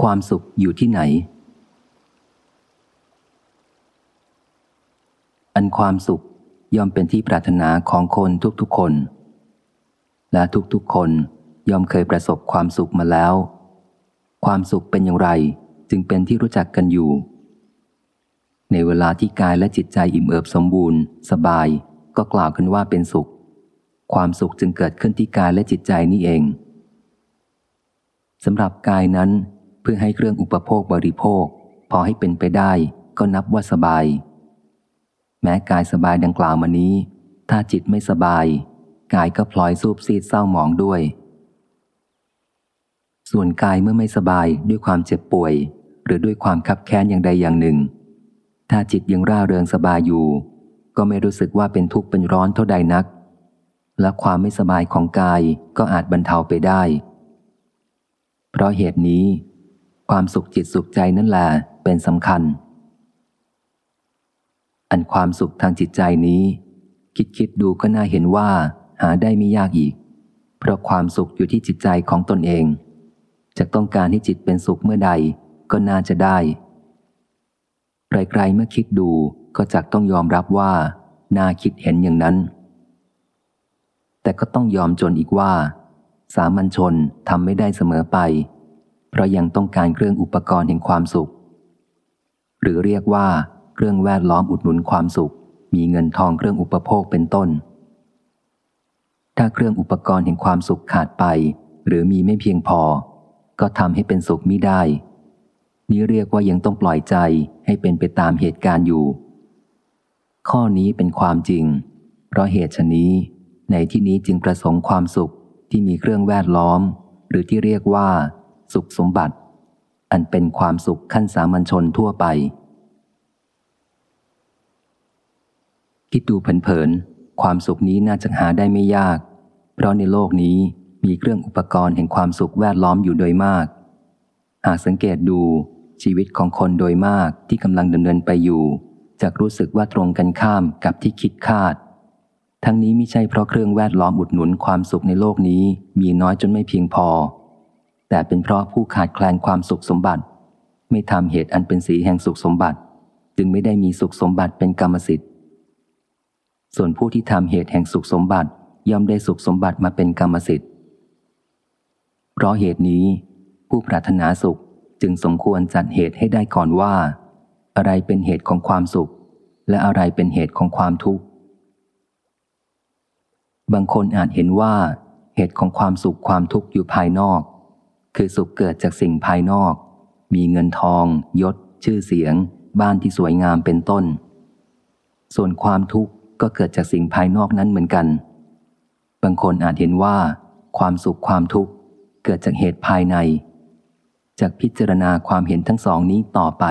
ความสุขอยู่ที่ไหน อันความสุขย่อมเป็นที่ปรารถนาของคนทุกๆคน และทุกๆคนย่อมเคยประสบความสุขมาแล้ว ความสุขเป็นอย่างไรจึงเป็นที่รู้จักกันอยู่ ในเวลาที่กายและจิตใจอิ่มเอิบสมบูรณ์ สบายก็กล่าวกันว่าเป็นสุข ความสุขจึงเกิดขึ้นที่กายและจิตใจนี่เองสำหรับกายนั้น เพื่อให้เครื่องอุปโภคบริโภค พอให้เป็นไปได้ก็นับว่าสบาย แม้กายสบายดังกล่าวมานี้ ถ้าจิตไม่สบาย กายก็พลอยสูบซีดเศร้าหมองด้วย ส่วนกายเมื่อไม่สบายด้วยความเจ็บป่วย หรือด้วยความคับแค้นอย่างใดอย่างหนึ่ง ถ้าจิตยังร่าเริงสบายอยู่ ก็ไม่รู้สึกว่าเป็นทุกข์เป็นร้อนเท่าใดนัก และความไม่สบายของกายก็อาจบรรเทาไปได้ เพราะเหตุนี้ ความสุขจิตสุขใจนั่นแหละเป็นสำคัญ อันความสุขทางจิตใจนี้ คิดคิดดูก็น่าเห็นว่า หาได้ไม่ยากอีก เพราะความสุขอยู่ที่จิตใจของตนเอง จะต้องการให้จิตเป็นสุขเมื่อใดก็น่าจะได้ไกลๆเมื่อคิดดูก็จักต้องยอมรับว่า น่าคิดเห็นอย่างนั้น แต่ก็ต้องยอมจนอีกว่า สามัญชนทำไม่ได้เสมอไป เพราะยังต้องการเครื่องอุปกรณ์แห่งความสุข หรือเรียกว่า เครื่องแวดล้อมอุดหนุนความสุข มีเงินทองเครื่องอุปโภคเป็นต้น ถ้าเครื่องอุปกรณ์แห่งความสุขขาดไป หรือมีไม่เพียงพอ ก็ทำให้เป็นสุขไมิได้ นี้เรียกว่ายังต้องปล่อยใจให้เป็นไปตามเหตุการณ์อยู่ ข้อนี้เป็นความจริง เพราะเหตุชนี้ ในที่นี้จึงประสงค์ความสุขที่มีเครื่องแวดล้อม หรือที่เรียกว่า สุขสมบัติ อันเป็นความสุขขั้นสามัญชนทั่วไป คิดดูเผินๆความสุขนี้น่าจะหาได้ไม่ยาก เพราะในโลกนี้มีเครื่องอุปกรณ์แห่งความสุขแวดล้อมอยู่โดยมาก หากสังเกตดูชีวิตของคนโดยมากที่กำลังดำเนินไปอยู่จะรู้สึกว่าตรงกันข้ามกับที่คิดคาด ทั้งนี้ไม่ใช่เพราะเครื่องแวดล้อมอุดหนุนความสุขในโลกนี้มีน้อยจนไม่เพียงพอ แต่เป็นเพราะผู้ขาดแคลนความสุขสมบัติ ไม่ทำเหตุอันเป็นสีแห่งสุขสมบัติ จึงไม่ได้มีสุขสมบัติเป็นกรรมสิทธิ์ ส่วนผู้ที่ทำเหตุแห่งสุขสมบัติย่อมได้สุขสมบัติมาเป็นกรรมสิทธิ์ เพราะเหตุนี้ ผู้ปรารถนาสุขจึงสมควรจัดเหตุให้ได้ก่อนว่า อะไรเป็นเหตุของความสุข และอะไรเป็นเหตุของความทุกข์ บางคนอาจเห็นว่า เหตุของความสุขความทุกข์อยู่ภายนอก คือสุขเกิดจากสิ่งภายนอก มีเงินทอง ยศ ชื่อเสียง บ้านที่สวยงามเป็นต้น ส่วนความทุกข์ก็เกิดจากสิ่งภายนอกนั้นเหมือนกัน บางคนอาจเห็นว่า ความสุขความทุกข์เกิดจากเหตุภายใน จากพิจารณาความเห็นทั้งสองนี้ต่อไป